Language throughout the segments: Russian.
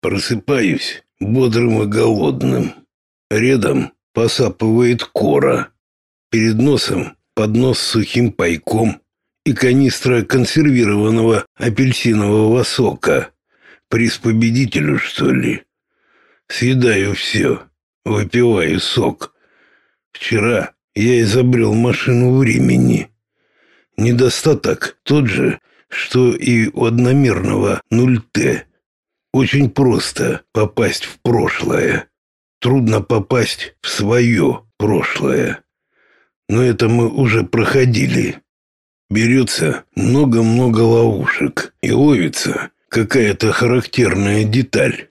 Просыпаюсь бодрым и голодным. Рядом посапывает кора. Перед носом поднос с сухим пайком и канистра консервированного апельсинового сока. Приз победителю, что ли? Съедаю все, выпиваю сок. Вчера я изобрел машину времени. Недостаток тот же, что и у одномерного 0Т. Очень просто попасть в прошлое. Трудно попасть в свое прошлое. Но это мы уже проходили. Берется много-много ловушек и ловится какая-то характерная деталь.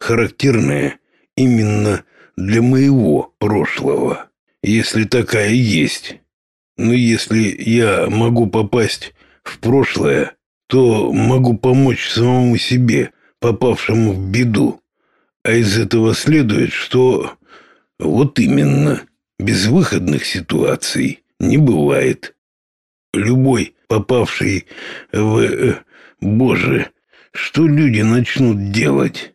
Характерная именно для моего прошлого, если такая есть. Но если я могу попасть в прошлое, то могу помочь самому себе, попавшему в беду. А из этого следует, что вот именно безвыходных ситуаций не бывает. Любой попавший в... Э, боже, что люди начнут делать?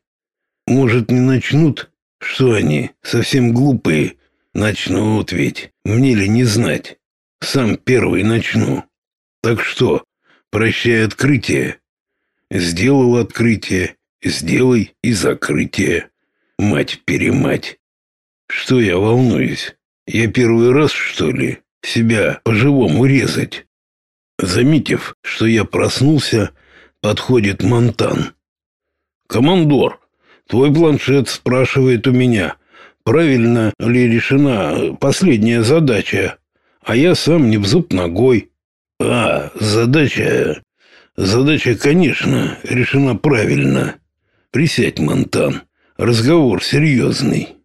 Может, не начнут? Что они, совсем глупые? Начнут ведь, мне ли не знать? Сам первый начну. Так что, прощай открытие. Сделал открытие, сделай и закрытие. Мать-перемать. Что я волнуюсь? Я первый раз, что ли, себя по-живому резать? Заметив, что я проснулся, подходит Монтан. «Командор, твой планшет спрашивает у меня, правильно ли решена последняя задача, а я сам не в зуб ногой». «А, задача... Задача, конечно, решена правильно. Присядь, Монтан, разговор серьезный.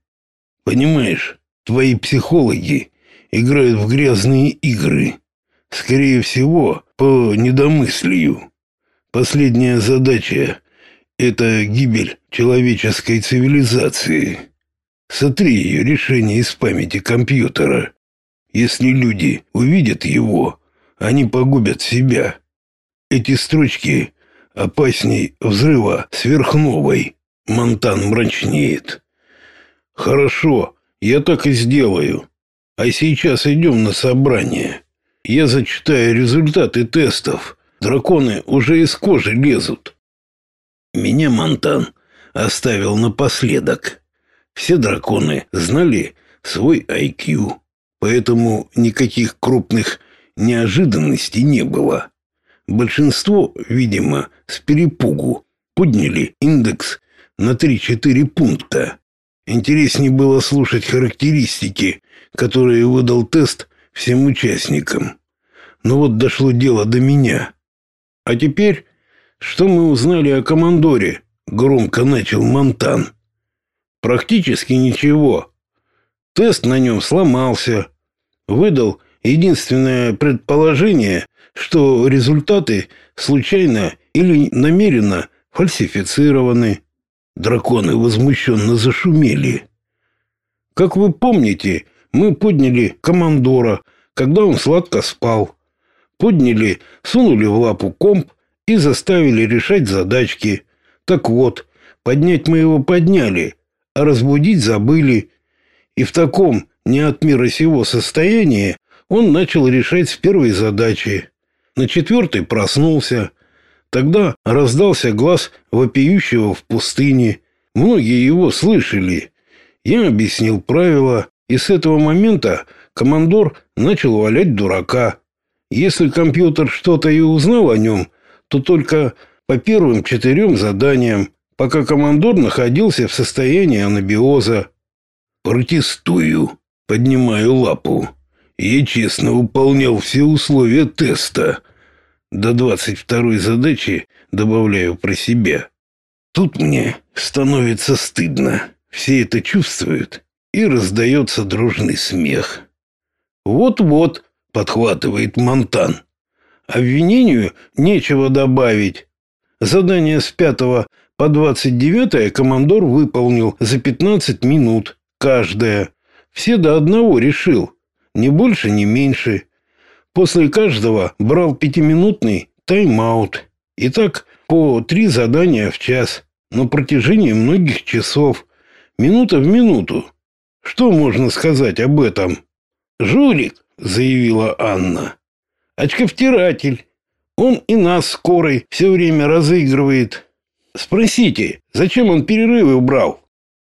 Понимаешь, твои психологи играют в грязные игры. Скорее всего, по недомыслию. Последняя задача — это гибель человеческой цивилизации. Сотри ее решение из памяти компьютера. Если люди увидят его, они погубят себя. Эти строчки опасней взрыва сверхновой. Монтан мрачнеет. Хорошо, я так и сделаю. А сейчас идем на собрание. Я зачитаю результаты тестов. Драконы уже из кожи лезут. Меня Монтан оставил напоследок. Все драконы знали свой IQ, поэтому никаких крупных неожиданностей не было. Большинство, видимо, с перепугу подняли индекс на 3-4 пункта. Интереснее было слушать характеристики, которые выдал тест всем участникам. Но вот дошло дело до меня. А теперь, что мы узнали о командоре? Громко начал Монтан. Практически ничего. Тест на нем сломался. Выдал единственное предположение, что результаты случайно или намеренно фальсифицированы. Драконы возмущенно зашумели. Как вы помните, мы подняли командора, когда он сладко спал. Подняли, сунули в лапу комп и заставили решать задачки. Так вот, поднять мы его подняли, а разбудить забыли. И в таком не от мира сего состоянии он начал решать с первой задачи. На четвертой проснулся. Тогда раздался глаз вопиющего в пустыне. Многие его слышали. Я объяснил правила, и с этого момента командор начал валять дурака. Если компьютер что-то и узнал о нем, то только по первым четырем заданиям, пока командор находился в состоянии анабиоза. Протестую, поднимаю лапу. Я честно выполнял все условия теста. До двадцать второй задачи добавляю про себя. Тут мне становится стыдно. Все это чувствуют, и раздается дружный смех. «Вот-вот», — подхватывает Монтан. «Обвинению нечего добавить. Задание с пятого по двадцать девятое командор выполнил за пятнадцать минут, каждое. Все до одного решил, ни больше, ни меньше. После каждого брал пятиминутный тайм-аут. И так по три задания в час. на протяжении многих часов, минута в минуту. Что можно сказать об этом? Жулик, заявила Анна. Очковтиратель. Он и нас скорой все время разыгрывает. Спросите, зачем он перерывы убрал?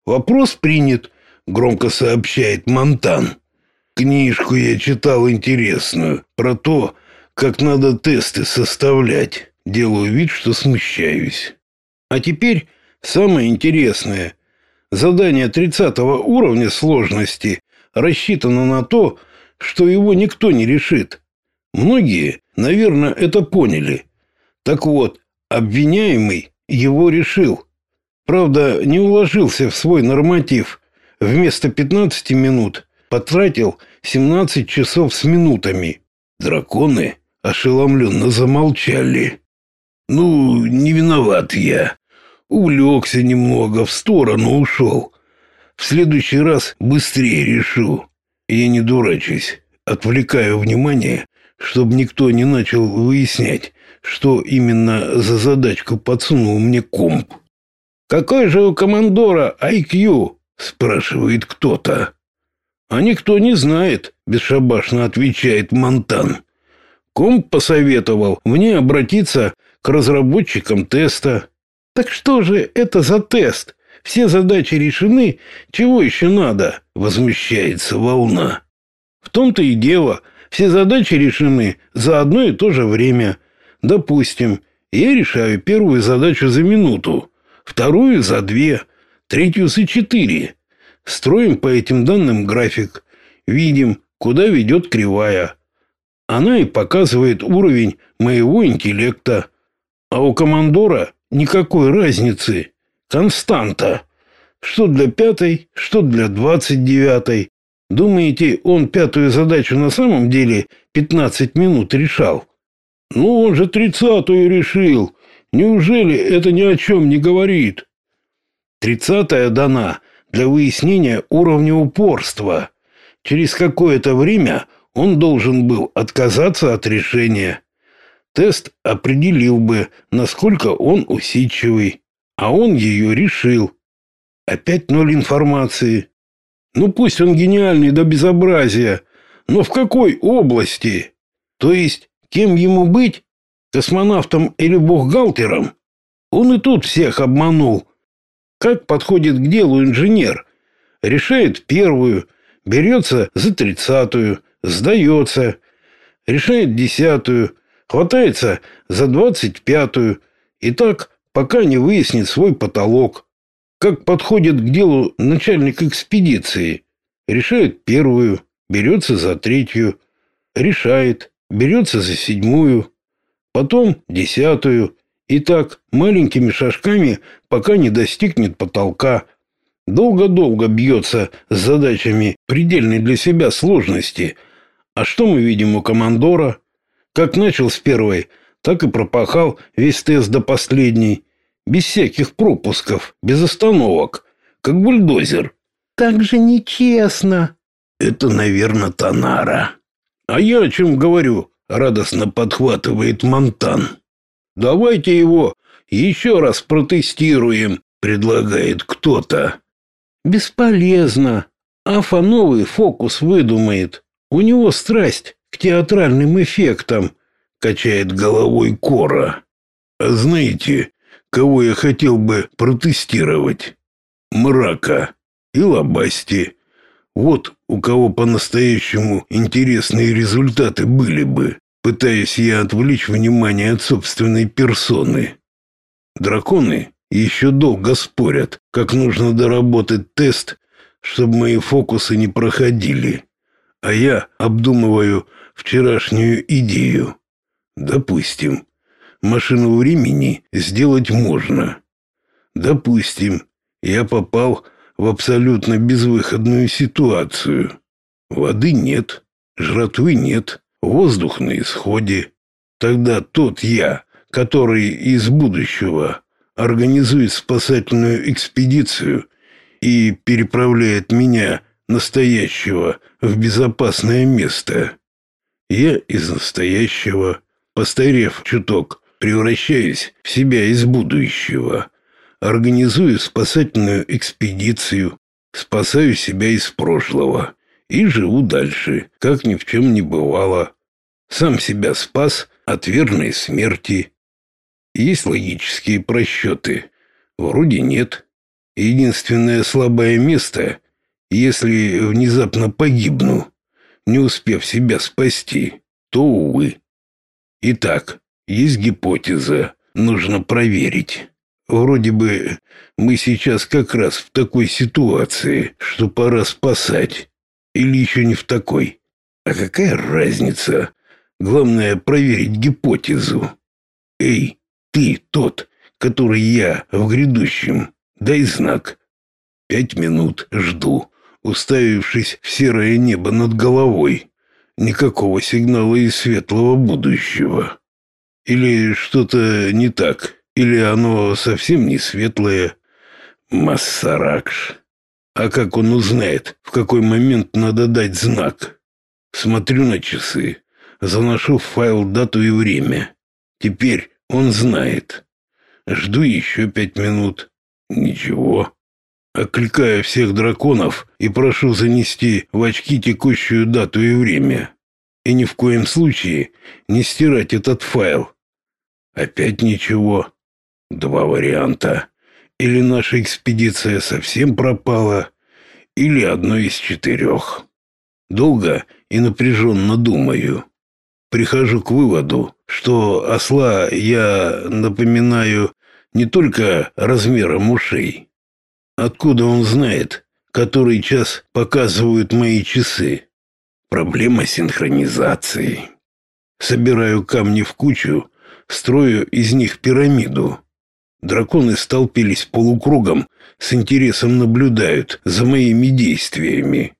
Вопрос принят, громко сообщает Монтан. Книжку я читал интересную про то, как надо тесты составлять. Делаю вид, что смущаюсь. А теперь самое интересное. Задание 30 уровня сложности рассчитано на то, что его никто не решит. Многие, наверное, это поняли. Так вот, обвиняемый его решил. Правда, не уложился в свой норматив. Вместо 15 минут потратил 17 часов с минутами. Драконы ошеломленно замолчали. Ну, не виноват я. Увлекся немного, в сторону ушел. В следующий раз быстрее решу. Я не дурачусь. Отвлекаю внимание, чтобы никто не начал выяснять, что именно за задачку подсунул мне комп. «Какой же у командора IQ?» — спрашивает кто-то. «А никто не знает», — бесшабашно отвечает Монтан. Комп посоветовал мне обратиться к разработчикам теста. Так что же это за тест? Все задачи решены, чего еще надо? Возмущается волна. В том-то и дело, все задачи решены за одно и то же время. Допустим, я решаю первую задачу за минуту, вторую за две, третью за четыре. Строим по этим данным график, видим, куда ведет кривая. Она и показывает уровень моего интеллекта. А у командора никакой разницы. Константа. Что для пятой, что для двадцать девятой. Думаете, он пятую задачу на самом деле пятнадцать минут решал? Ну, он же тридцатую решил. Неужели это ни о чем не говорит? Тридцатая дана для выяснения уровня упорства. Через какое-то время он должен был отказаться от решения. Тест определил бы, насколько он усидчивый, а он ее решил. Опять ноль информации. Ну пусть он гениальный до безобразия, но в какой области? То есть, кем ему быть? Космонавтом или бухгалтером? Он и тут всех обманул. Как подходит к делу инженер? Решает первую, берется за тридцатую, сдается, решает десятую, хватается за двадцать пятую и так, пока не выяснит свой потолок. Как подходит к делу начальник экспедиции. Решает первую, берется за третью, решает, берется за седьмую, потом десятую, и так маленькими шажками, пока не достигнет потолка. Долго-долго бьется с задачами предельной для себя сложности. А что мы видим у командора? Как начал с первой, так и пропахал весь тест до последней, без всяких пропусков, без остановок, как бульдозер. Как же нечестно. Это, наверное, Танара. А я о чем говорю? Радостно подхватывает Монтан. Давайте его еще раз протестируем, предлагает кто-то. Бесполезно. Афа новый фокус выдумает. У него страсть к театральным эффектам, качает головой Кора. А знаете, кого я хотел бы протестировать? Мрака и Лобасти. Вот у кого по-настоящему интересные результаты были бы, пытаясь я отвлечь внимание от собственной персоны. Драконы еще долго спорят, как нужно доработать тест, чтобы мои фокусы не проходили. А я обдумываю вчерашнюю идею. Допустим, машину времени сделать можно. Допустим, я попал в абсолютно безвыходную ситуацию. Воды нет, жратвы нет, воздух на исходе. Тогда тот я, который из будущего организует спасательную экспедицию и переправляет меня, настоящего, в безопасное место. Я из настоящего, постарев чуток, превращаюсь в себя из будущего. организую спасательную экспедицию, спасаю себя из прошлого и живу дальше, как ни в чем не бывало. Сам себя спас от верной смерти. Есть логические просчеты? Вроде нет. Единственное слабое место, если внезапно погибну, не успев себя спасти, то, увы. Итак, есть гипотеза, нужно проверить. Вроде бы мы сейчас как раз в такой ситуации, что пора спасать. Или еще не в такой. А какая разница? Главное проверить гипотезу. Эй, ты тот, который я в грядущем. Дай знак. Пять минут жду, уставившись в серое небо над головой. Никакого сигнала из светлого будущего. Или что-то не так, или оно совсем не светлое. Массаракш. А как он узнает, в какой момент надо дать знак? Смотрю на часы, заношу в файл дату и время. Теперь он знает. Жду еще пять минут. Ничего. Окликаю всех драконов и прошу занести в очки текущую дату и время. И ни в коем случае не стирать этот файл. Опять ничего. Два варианта. Или наша экспедиция совсем пропала, или одно из четырех. Долго и напряженно думаю. Прихожу к выводу, что осла я напоминаю не только размером ушей. Откуда он знает, который час показывают мои часы? Проблема синхронизации. Собираю камни в кучу, строю из них пирамиду. Драконы столпились полукругом, с интересом наблюдают за моими действиями.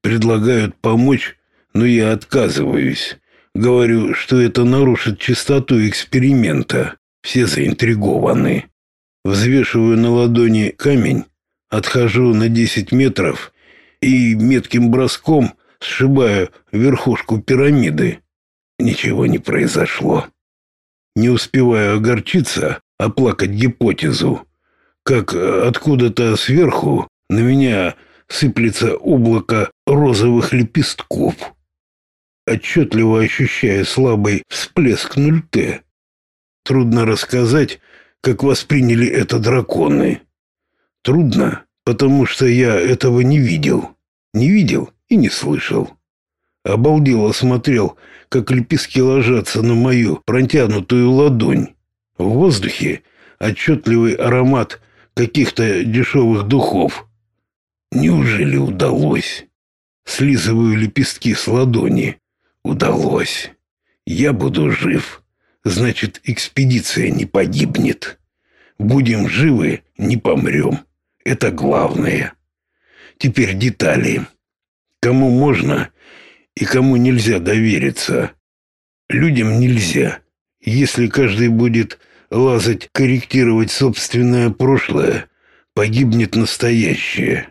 Предлагают помочь, но я отказываюсь. Говорю, что это нарушит чистоту эксперимента. Все заинтригованы. Взвешиваю на ладони камень, отхожу на 10 метров и метким броском сшибаю верхушку пирамиды. Ничего не произошло. Не успеваю огорчиться, оплакать гипотезу, как откуда-то сверху на меня сыплется облако розовых лепестков. Отчетливо ощущая слабый всплеск 0Т. Трудно рассказать, как восприняли это драконы. Трудно, потому что я этого не видел. Не видел и не слышал. Обалдело смотрел, как лепестки ложатся на мою протянутую ладонь. В воздухе отчетливый аромат каких-то дешевых духов. Неужели удалось? Слизываю лепестки с ладони. Удалось. Я буду жив. Значит, экспедиция не погибнет. Будем живы, не помрем. Это главное. Теперь детали. Кому можно и кому нельзя довериться. Людям нельзя. Если каждый будет лазать, корректировать собственное прошлое, погибнет настоящее.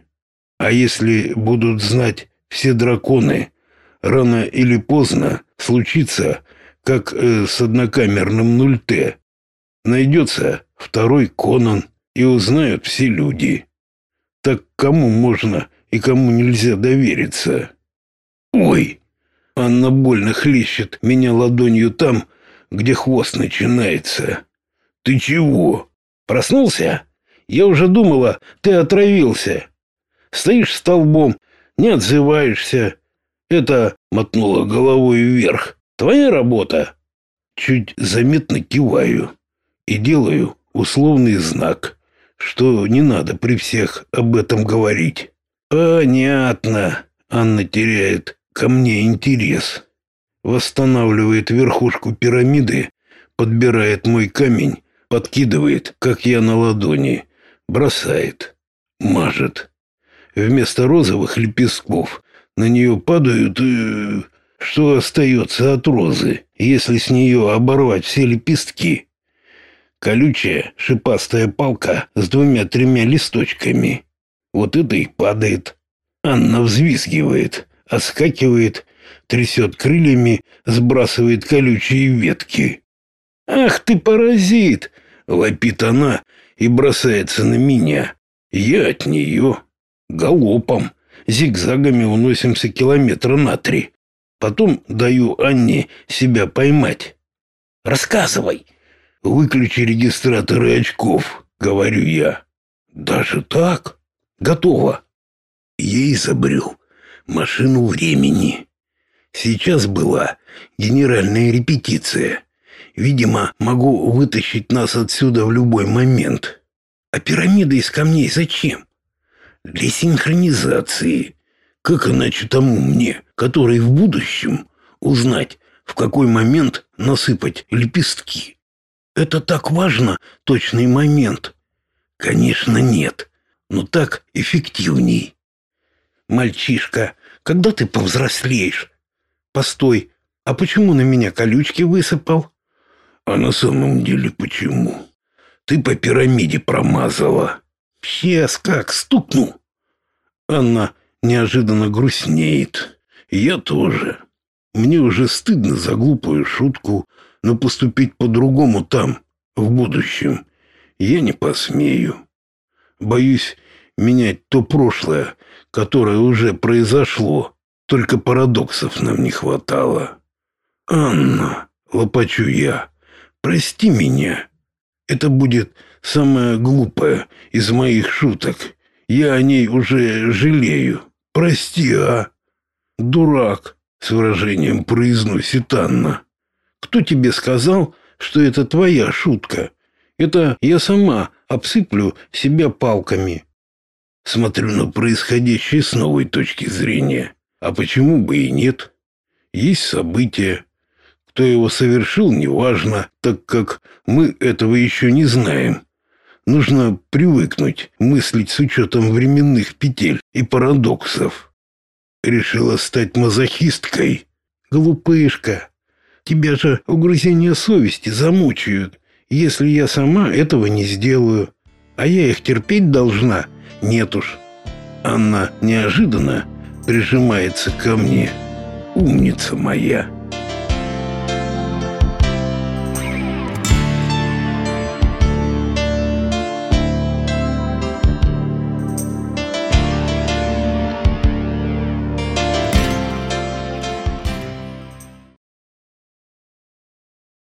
А если будут знать все драконы, рано или поздно случится, как э, с однокамерным 0Т. Найдется второй Конан, и узнают все люди. Так кому можно и кому нельзя довериться? Ой! Анна больно хлещет меня ладонью там, где хвост начинается. Ты чего? Проснулся? Я уже думала, ты отравился. Стоишь столбом, не отзываешься. Это мотнула головой вверх. Твоя работа. Чуть заметно киваю и делаю условный знак, что не надо при всех об этом говорить. Понятно. Анна теряет ко мне интерес. Восстанавливает верхушку пирамиды, подбирает мой камень, подкидывает, как я на ладони, бросает, мажет. Вместо розовых лепестков на нее падают, э, что остается от розы, если с нее оборвать все лепестки. Колючая шипастая палка с двумя-тремя листочками. Вот это и падает. Анна взвизгивает, отскакивает, трясет крыльями, сбрасывает колючие ветки. «Ах ты, паразит!» — лопит она и бросается на меня. Я от нее галопом, зигзагами уносимся километра на три. Потом даю Анне себя поймать. Рассказывай. Выключи регистраторы очков, говорю я. Даже так? Готово. Я изобрел машину времени. Сейчас была генеральная репетиция. Видимо, могу вытащить нас отсюда в любой момент. А пирамида из камней зачем? Для синхронизации. Как иначе тому мне, который в будущем, узнать, в какой момент насыпать лепестки? Это так важно, точный момент. Конечно, нет, но так эффективней. Мальчишка, когда ты повзрослеешь? Постой, а почему на меня колючки высыпал? А на самом деле почему? Ты по пирамиде промазала. Сейчас как стукну. Анна неожиданно грустнеет. Я тоже. Мне уже стыдно за глупую шутку, но поступить по-другому там, в будущем, я не посмею. Боюсь менять то прошлое, которое уже произошло. Только парадоксов нам не хватало. Анна, лопачу я, прости меня. Это будет самое глупое из моих шуток. Я о ней уже жалею. Прости, а? Дурак, с выражением произносит Анна. Кто тебе сказал, что это твоя шутка? Это я сама обсыплю себя палками. Смотрю на происходящее с новой точки зрения. А почему бы и нет? Есть события. Кто его совершил, неважно, так как мы этого еще не знаем. Нужно привыкнуть мыслить с учетом временных петель и парадоксов. Решила стать мазохисткой? Глупышка. Тебя же угрызения совести замучают, если я сама этого не сделаю. А я их терпеть должна? Нет уж. Анна неожиданно прижимается ко мне. Умница моя.